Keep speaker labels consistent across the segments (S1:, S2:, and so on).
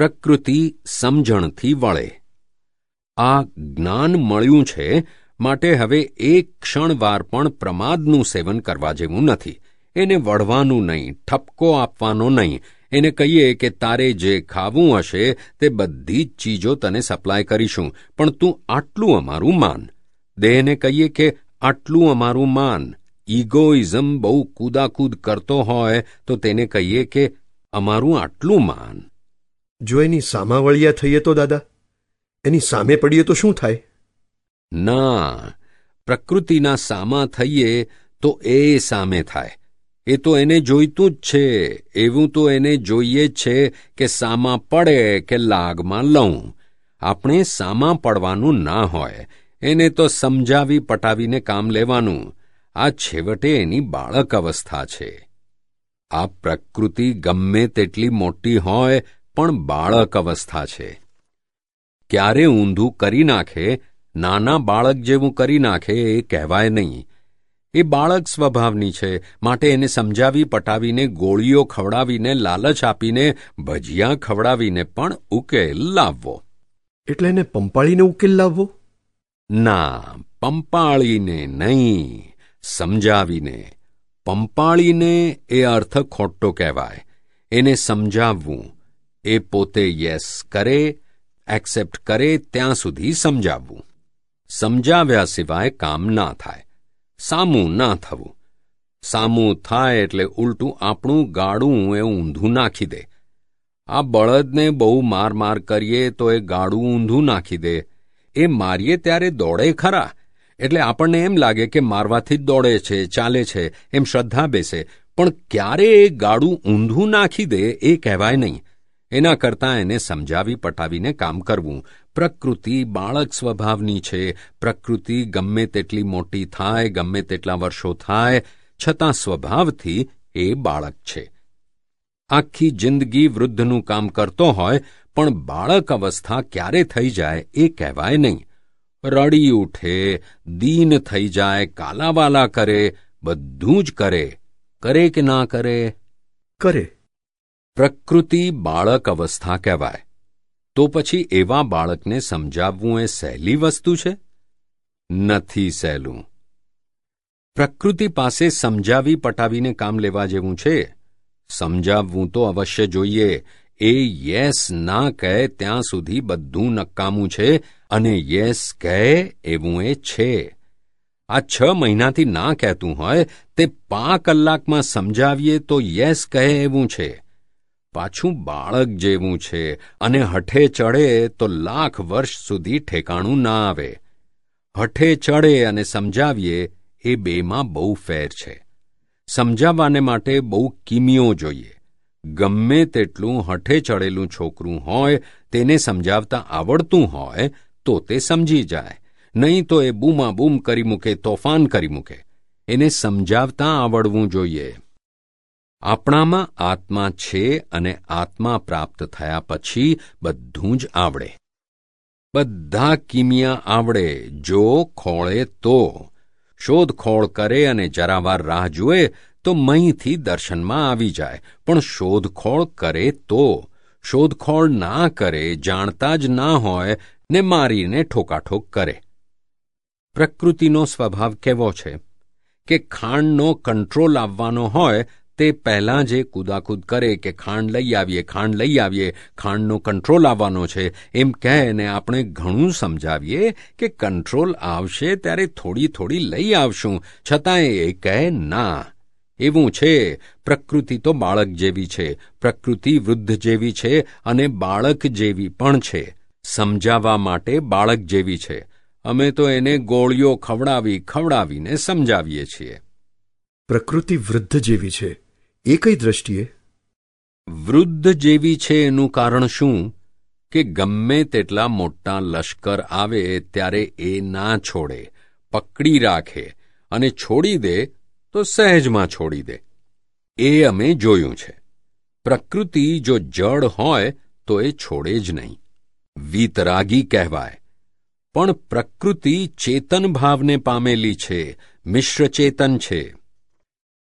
S1: પ્રકૃતિ સમજણથી વળે. આ જ્ઞાન મળ્યું છે માટે હવે એક ક્ષણવાર પણ પ્રમાદનું સેવન કરવા જેવું નથી. એને વળવાનું નહીં, ઠપકો આપવાનો નહીં. એને કહીએ કે તારે જે ખાવું હશે તે બધી જ ચીજો તને સપ્લાય કરીશું, પણ તું આટલું અમારું માન. દેહને કહીએ કે આટલું અમારું માન. ઇગોઇઝમ બહુ કૂદાકૂદ કરતો હોય તો તેને કહીએ કે અમારું આટલું માન.
S2: જો એની સામાવળિયા થઈએ તો, દાદા? એની સામે પડીએ તો શું થાય?
S1: ના, પ્રકૃતિના સામા થઈએ તો એ સામે થાય. એ તો એને જોઈતું જ છે. એવું તો એને જોઈએ જ છે કે સામા પડે કે લાગમાં લઉં. આપણે સામા પડવાનું ના હોય. એને તો સમજાવી પટાવીને કામ લેવાનું. આ છેવટે એની બાળક અવસ્થા છે. આ પ્રકૃતિ ગમે તેટલી મોટી હોય પણ બાળક અવસ્થા છે. ક્યારે ઊંધું કરી નાખે નાના બાળક જેવું કરી નાખે એ કહેવાય નહીં. એ બાળક સ્વભાવની છે માટે એને સમજાવી પટાવીને ગોળીઓ ખવડાવીને લાલચ આપીને ભજીયા ખવડાવીને પણ ઉકેલ લાવવો.
S2: એટલે એને પંપાળીને ઉકેલ લાવવો?
S1: ના પંપાળીને નહીં સમજાવીને. પંપાળીને એ અર્થ ખોટો કહેવાય. એને સમજાવવું એ પોતે યસ કરે એક્સેપ્ટ કરે, ત્યાં સુધી સમજાવવું. સમજાવ્યા સિવાય કામ ના થાય. સામું ના થવું. સામું થાય એટલે ઉલટું આપણું ગાડું એ ઊંધું નાખી દે. આ બળદને બહુ માર માર કરીએ તો એ ગાડું ઊંધું નાખી દે. એ મારીએ ત્યારે દોડે ખરા. એટલે આપણને એમ લાગે કે મારવાથી જ દોડે છે, ચાલે છે, એમ શ્રદ્ધા બેસે. પણ ક્યારે એ ગાડું ઊંધું નાખી દે એ કહેવાય નહીં. એના કરતાં એને સમજાવી પટાવીને કામ કરવું. પ્રકૃતિ બાળક સ્વભાવની છે. પ્રકૃતિ ગમે તેટલી મોટી થાય, ગમે તેટલા વર્ષો થાય, છતાં સ્વભાવથી એ બાળક છે. આખી જિંદગી વૃદ્ધનું કામ કરતો હોય, પણ બાળક અવસ્થા ક્યારે થઈ જાય એ કહેવાય નહીં. રડી ઉઠે, દીન થઈ જાય, કાલાવાલા કરે, બધું જ કરે. કરે કે ના કરે?
S2: કરે.
S1: પ્રકૃતિ બાળક અવસ્થા કહેવાય. તો પછી એવા બાળકને સમજાવવું એ સહેલી વસ્તુ છે? નથી સહેલું. પ્રકૃતિ પાસે સમજાવી પટાવીને કામ લેવા જેવું છે? સમજાવવું તો અવશ્ય જોઈએ. એ યેસ ના કહે ત્યાં સુધી બધું નકામું છે અને યેસ કહે એવું એ છે. આ છ મહિનાથી ના કહેતું હોય, તે પા કલાકમાં સમજાવીએ તો યેસ કહે એવું છે. પાછું બાળક જેવું છે અને હઠે ચડે તો લાખ વર્ષ સુધી ઠેકાણું ના આવે. હઠે ચડે અને સમજાવીએ એ બેમાં બહુ ફેર છે. સમજાવવાને માટે બહુ કિમિયો જોઈએ. ગમે તેટલું હઠે ચડેલું છોકરું હોય, તેને સમજાવતા આવડતું હોય, તો તે સમજી જાય. નહીં તો એ બૂમા કરી મૂકે, તોફાન કરી મૂકે. એને સમજાવતા આવડવું જોઈએ. આપણામાં આત્મા છે અને આત્મા પ્રાપ્ત થયા પછી બધું જ આવડે. બધા કિમિયા આવડે, જો ખોળે તો. શોધખોળ કરે અને જરાવાર રાહ જુએ તો મહીંથી દર્શનમાં આવી જાય, પણ શોધખોળ કરે તો. શોધખોળ ના કરે, જાણતા જ ના હોય ને મારીને ઠોકાઠોક કરે. પ્રકૃતિનો સ્વભાવ કેવો છે? કે ખાંડનો કંટ્રોલ આવવાનો હોય તે પહેલાં જે કુદાકુદ કરે કે ખાંડ લઈ આવીએ, ખાંડ લઈ આવીએ, ખાંડનો કંટ્રોલ આવવાનો છે, એમ કહે ને આપણે ઘણું સમજાવીએ કે કંટ્રોલ આવશે ત્યારે થોડી થોડી લઈ આવશું, છતાંય એ કહે ના. એવું છે, પ્રકૃતિ તો બાળક જેવી છે, પ્રકૃતિ વૃદ્ધ જેવી છે અને બાળક જેવી પણ છે. સમજાવવા માટે બાળક જેવી છે. અમે તો એને ગોળીઓ ખવડાવી, ખવડાવીને સમજાવીએ છીએ.
S2: પ્રકૃતિ વૃદ્ધ જેવી છે. એ કઈ દ્રષ્ટિએ
S1: વૃદ્ધ જેવી છે એનું કારણ શું? કે ગમે તેટલા મોટા લશ્કર આવે ત્યારે એ ના છોડે, પકડી રાખે અને છોડી દે તો સહેજમાં છોડી દે. એ અમે જોયું છે. પ્રકૃતિ જો જડ હોય તો એ છોડે જ નહીં. વીતરાગી કહેવાય. પણ પ્રકૃતિ ચેતન ભાવને પામેલી છે, મિશ્ર ચેતન છે.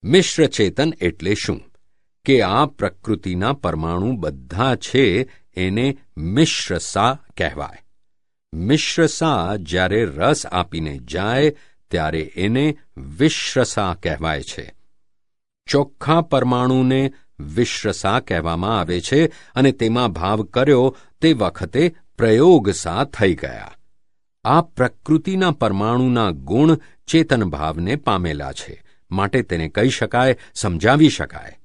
S1: મિશ્ર ચેતન એટલે શું? કે આ પ્રકૃતિના પરમાણુ બધા છે, એને મિશ્ર સા કહેવાય. મિશ્ર સા જ્યારે રસ આપીને જાય, ત્યારે એને વિશ્રસા કહેવાય છે. ચોખ્ખા પરમાણુને વિશ્રસા કહેવામાં આવે છે અને તેમાં ભાવ કર્યો તે વખતે પ્રયોગસા થઈ ગયા. આ પ્રકૃતિના પરમાણુના ગુણ ચેતન ભાવને પામેલા છે. માટે તેને કહી શકાય, સમજાવી શકાય.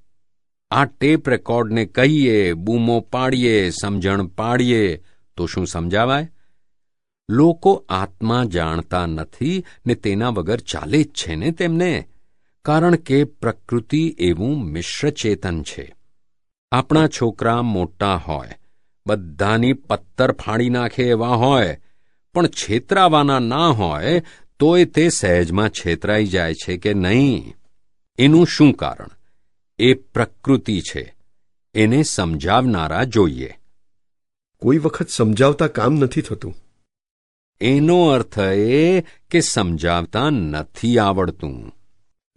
S1: આ ટેપ રેકોર્ડને કહીએ, બૂમો પાડીએ, સમજણ પાડીએ, તો શું સમજાવાય? લોકો આત્મા જાણતા નથી ને તેના વગર ચાલે જ છે ને તેમને, કારણ કે પ્રકૃતિ એવું મિશ્ર ચેતન છે. આપણા છોકરા મોટા હોય, બધાની પત્તર ફાડી નાખે એવા હોય, પણ છેતરાવાના ના હોય તોય તે સહેજમાં છેતરાઈ જાય છે કે નહીં? એનું શું કારણ? એ પ્રકૃતિ છે. એને સમજાવનારા જોઈએ.
S2: કોઈ વખત સમજાવતા કામ નથી થતું.
S1: એનો અર્થ એ કે સમજાવતા નથી આવડતું.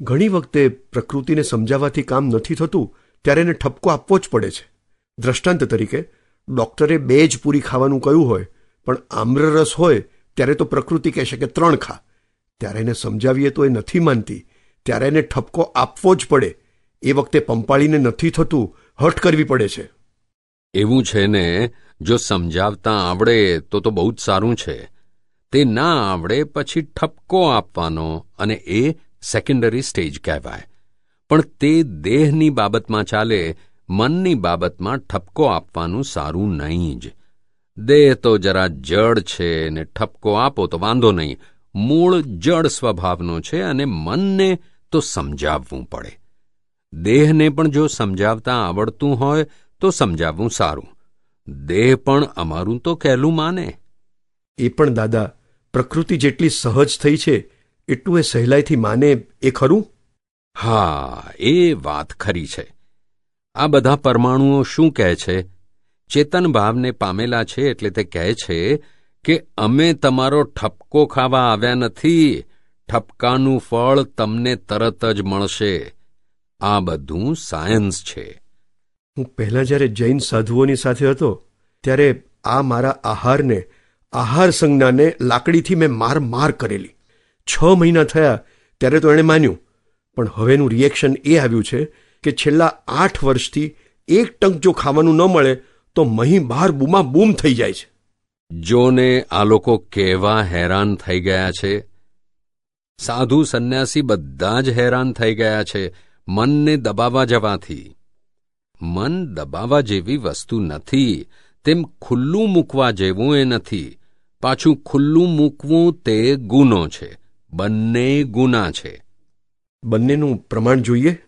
S2: ઘણી વખતે પ્રકૃતિને સમજાવવાથી કામ નથી થતું ત્યારે એને ઠપકો આપવો જ પડે છે. દ્રષ્ટાંત તરીકે ડોક્ટરે બે જ પૂરી ખાવાનું કહ્યું હોય પણ આમ્રરસ હોય ત્યારે તો પ્રકૃતિ કહેશે કે ત્રણ ખા. ત્યારે એને સમજાવીએ તો એ નથી માનતી. ત્યારે એને ઠપકો આપવો જ પડે. એ વખતે પંપાળીને નથી થતું, હઠ કરવી પડે છે.
S1: એવું છે ને, જો સમજાવતા આવડે તો તો બહુ જ સારું છે. તે ના આવડે પછી ઠપકો આપવાનો અને એ સેકન્ડરી સ્ટેજ કહેવાય. પણ તે દેહની બાબતમાં ચાલે, મનની બાબતમાં ઠપકો આપવાનું સારું નહીં જ. દેહ તો જરા જડ છે ને ઠપકો આપો તો વાંધો નહીં મૂળ જડ સ્વભાવનો છે અને મનને તો સમજાવવું પડે. દેહને પણ જો સમજાવતા આવડતું હોય તો સમજાવવું સારું. દેહ પણ અમારું તો કહેલું માને.
S2: એ પણ દાદા પ્રકૃતિ જેટલી સહજ થઈ છે એટલું એ સહેલાઈથી માને એ ખરું?
S1: હા એ વાત ખરી છે. આ બધા પરમાણુઓ શું કહે છે? ચેતન ભાવને પામેલા છે એટલે તે કહે છે કે અમે તમારો ઠપકો ખાવા આવ્યા નથી. ઠપકાનું ફળ તમને તરત જ મળશે. આ બધું સાયન્સ છે.
S2: હું પહેલાં જ્યારે જૈન સાધુઓની સાથે હતો, ત્યારે આ મારા આહારને, આહાર સંજ્ઞાને લાકડીથી મેં માર માર કરેલી. છ મહિના થયા ત્યારે તો એણે માન્યું. પણ હવેનું રિએક્શન એ આવ્યું છે કે છેલ્લા આઠ વર્ષથી એક ટંક જો ખાવાનું ન મળે, તો મહી બહાર બૂમા બૂમ થઈ જાય છે.
S1: જોને આ લોકો કેવા હેરાન થઈ ગયા છે? સાધુ સંન્યાસી બધા જ હેરાન થઈ ગયા છે મનને દબાવા જવાથી. મન દબાવવા જેવી વસ્તુ નથી તેમ ખુલ્લું મૂકવા જેવું એ નથી. પાછું ખુલ્લું મૂકવું તે ગુનો છે બંને ગુના છે.
S2: બંનેનું પ્રમાણ જોઈએ?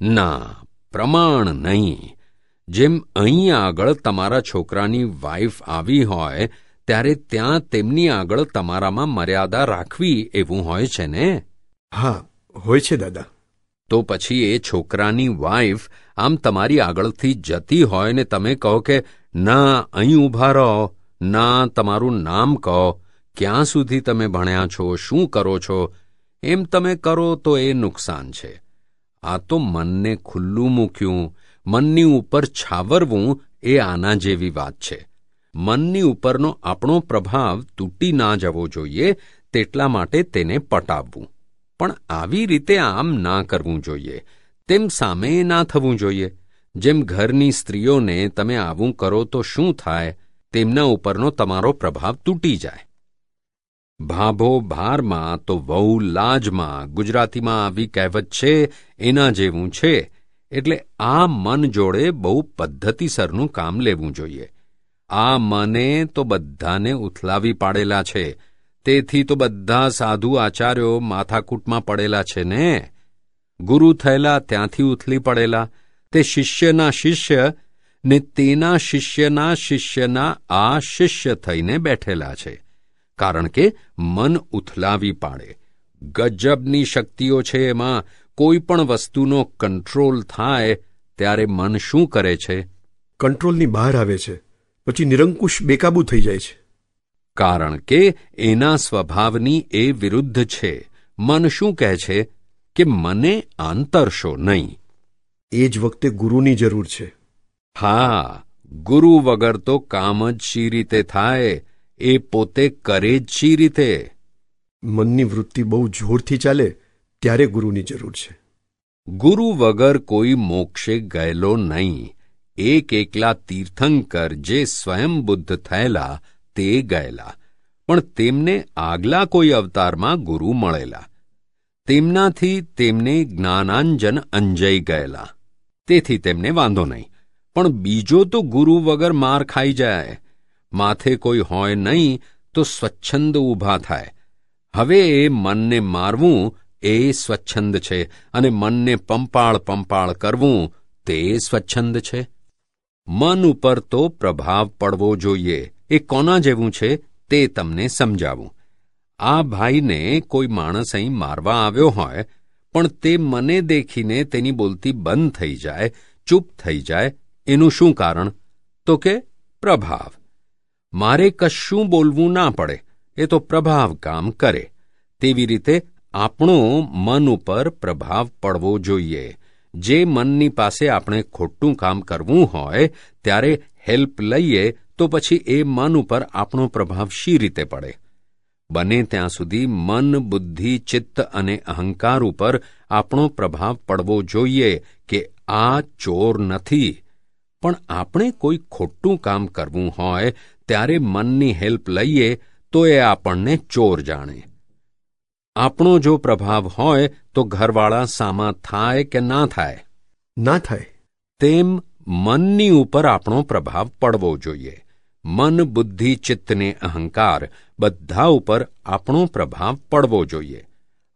S1: ના પ્રમાણ નહીં. જેમ અહીં આગળ તમારા છોકરાની વાઈફ આવી હોય ત્યારે ત્યાં તેમની આગળ તમારામાં મર્યાદા રાખવી એવું હોય છે ને?
S2: હા હોય છે દાદા.
S1: તો પછી એ છોકરાની વાઈફ આમ તમારી આગળથી જતી હોય ને તમે કહો કે ના અહીં ઊભા રહો. ના તમારું નામ કહો. ક્યાં સુધી તમે ભણ્યા છો? શું કરો છો? એમ તમે કરો તો એ નુકસાન છે. આ તો મનને ખુલ્લું મૂક્યું. મનની ઉપર છાવરવું એ આના જેવી વાત છે. મનની ઉપરનો આપણો પ્રભાવ તૂટી ના જવો જોઈએ, તેટલા માટે તેને પટાવવું. પણ આવી રીતે આમ ના કરવું જોઈએ. તેમ સામે ના થવું જોઈએ. જેમ ઘરની સ્ત્રીઓને તમે આવું કરો તો શું થાય? તેમના ઉપરનો તમારો પ્રભાવ તૂટી જાય. ભાભો ભારમાં તો વહુ લાજમાં ગુજરાતીમાં આવી કહેવત છે, એના જેવું છે. એટલે આ મન જોડે બહુ પદ્ધતિસરનું કામ લેવું જોઈએ. આ મને તો બધાને ઉથલાવી પાડેલા છે. તેથી તો બધા સાધુ આચાર્યો માથાકૂટમાં પડેલા છે ને? ગુરુ થયેલા ત્યાંથી ઉથલી પડેલા. તે શિષ્યના શિષ્ય ને તેના શિષ્યના શિષ્યના આ શિષ્ય થઈને બેઠેલા છે. કારણ કે મન ઉથલાવી પાડે. ગજબની શક્તિઓ છે એમાં. કોઈ પણ વસ્તુનો કંટ્રોલ થાય ત્યારે મન શું કરે છે?
S2: કંટ્રોલની બહાર આવે છે. પછી નિરંકુશ બેકાબૂ થઈ જાય છે.
S1: કારણ કે એના સ્વભાવની એ વિરુદ્ધ છે. મન શું કહે છે? કે મને આંતરશો નહીં.
S2: એ જ વખતે ગુરુની જરૂર છે.
S1: હા ગુરુ વગર તો કામ જ શી રીતે થાય? એ પોતે કરે જ શી રીતે?
S2: મનની વૃત્તિ બહુ જોરથી ચાલે ત્યારે ગુરુની જરૂર છે.
S1: ગુરુ વગર કોઈ મોક્ષે ગયેલો નહીં. એક એકલા તીર્થંકર જે સ્વયં બુદ્ધ થયેલા, તે ગયેલા. પણ તેમને આગલા કોઈ અવતારમાં ગુરુ મળેલા. તેમનાથી તેમને જ્ઞાનાંજન અંજઈ ગયેલા. તેથી તેમને વાંધો નહીં. પણ બીજો તો ગુરુ વગર માર ખાઈ જાય. માથે કોઈ હોય નહીં તો સ્વચ્છંદ ઊભા થાય. હવે એ મનને મારવું એ સ્વચ્છંદ છે અને મનને પંપાળ પંપાળ કરવું તે સ્વચ્છંદ છે. મન ઉપર તો પ્રભાવ પડવો જોઈએ. એ કોના જેવું છે તે તમને સમજાવું. આ ભાઈને કોઈ માણસ અહીં મારવા આવ્યો હોય, પણ તે મને દેખીને તેની બોલતી બંધ થઈ જાય, ચૂપ થઈ જાય, એનું શું કારણ? તો કે પ્રભાવ. મારે કશું બોલવું ના પડે, એ તો પ્રભાવ કામ કરે. તેવી રીતે આપણો મન ઉપર પ્રભાવ પડવો જોઈએ. જે મનની પાસે આપણે ખોટું કામ કરવું હોય, ત્યારે હેલ્પ લઈએ તો પછી એ મન ઉપર આપણો પ્રભાવ શી રીતે પડે? બને ત્યાં સુધી મન, બુદ્ધિ, ચિત્ત અને અહંકાર ઉપર આપણો પ્રભાવ પડવો જોઈએ કે આ ચોર નથી. પણ આપણે કોઈ ખોટું કામ કરવું હોય, ત્યારે મનની હેલ્પ લઈએ તો એ આપણને ચોર જાણે. આપણો જો પ્રભાવ હોય તો ઘરવાળા સામા થાય કે ના થાય?
S2: ના થાય.
S1: તેમ મનની ઉપર આપણો પ્રભાવ પડવો જોઈએ. મન બુદ્ધિ ચિત્તને અહંકાર બધા ઉપર આપણો પ્રભાવ પડવો જોઈએ.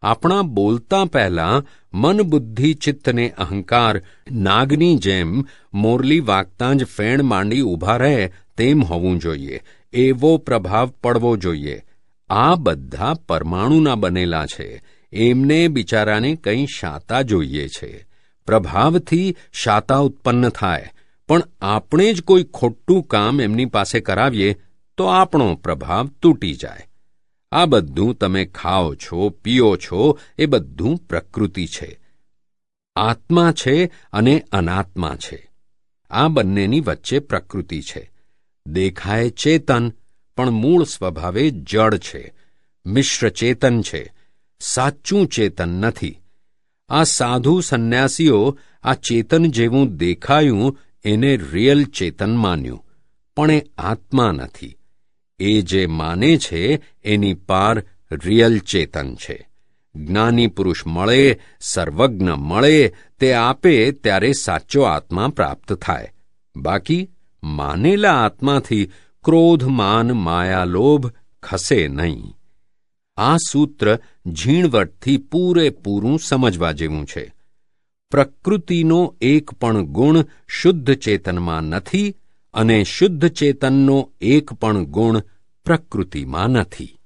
S1: આપણા બોલતા પહેલા મન બુદ્ધિ ચિત્તને અહંકાર નાગની જેમ મોરલી વાગતા જ ફેણ માંડી ઊભા રહે તેમ હોવું જોઈએ. એવો પ્રભાવ પડવો જોઈએ. આ બધા પરમાણુના બનેલા છે. એમને બિચારાને કંઈ શાતા જોઈએ છે. પ્રભાવથી શાતા ઉત્પન્ન થાય. પણ આપણે જ કોઈ ખોટું કામ એમની પાસે કરાવીએ, તો આપણો પ્રભાવ તૂટી જાય. આ બધું તમે ખાઓ છો, પીઓ છો, એ બધું પ્રકૃતિ છે. આત્મા છે અને અનાત્મા છે. આ બંનેની વચ્ચે પ્રકૃતિ છે. દેખાય ચેતન પણ મૂળ સ્વભાવે જડ છે, મિશ્ર ચેતન છે, સાચું ચેતન નથી. આ સાધુ સંન્યાસીઓ આ ચેતન જેવું દેખાયું એને રિયલ ચેતન માન્યું, પણ એ આત્મા નથી. એ જે માને છે એની પાર રિયલ ચેતન છે. જ્ઞાની પુરુષ મળે, સર્વજ્ઞ મળે, તે આપે ત્યારે સાચો આત્મા પ્રાપ્ત થાય. બાકી માનેલા આત્માથી ક્રોધ માન માયા લોભ ખસે નહીં. આ સૂત્ર ઝીણવટથી પૂરેપૂરું સમજવા જેવું છે. પ્રકૃતિનો એક પણ ગુણ શુદ્ધ ચેતનમાં નથી અને શુદ્ધ ચેતનનો એક પણ ગુણ પ્રકૃતિમાં નથી.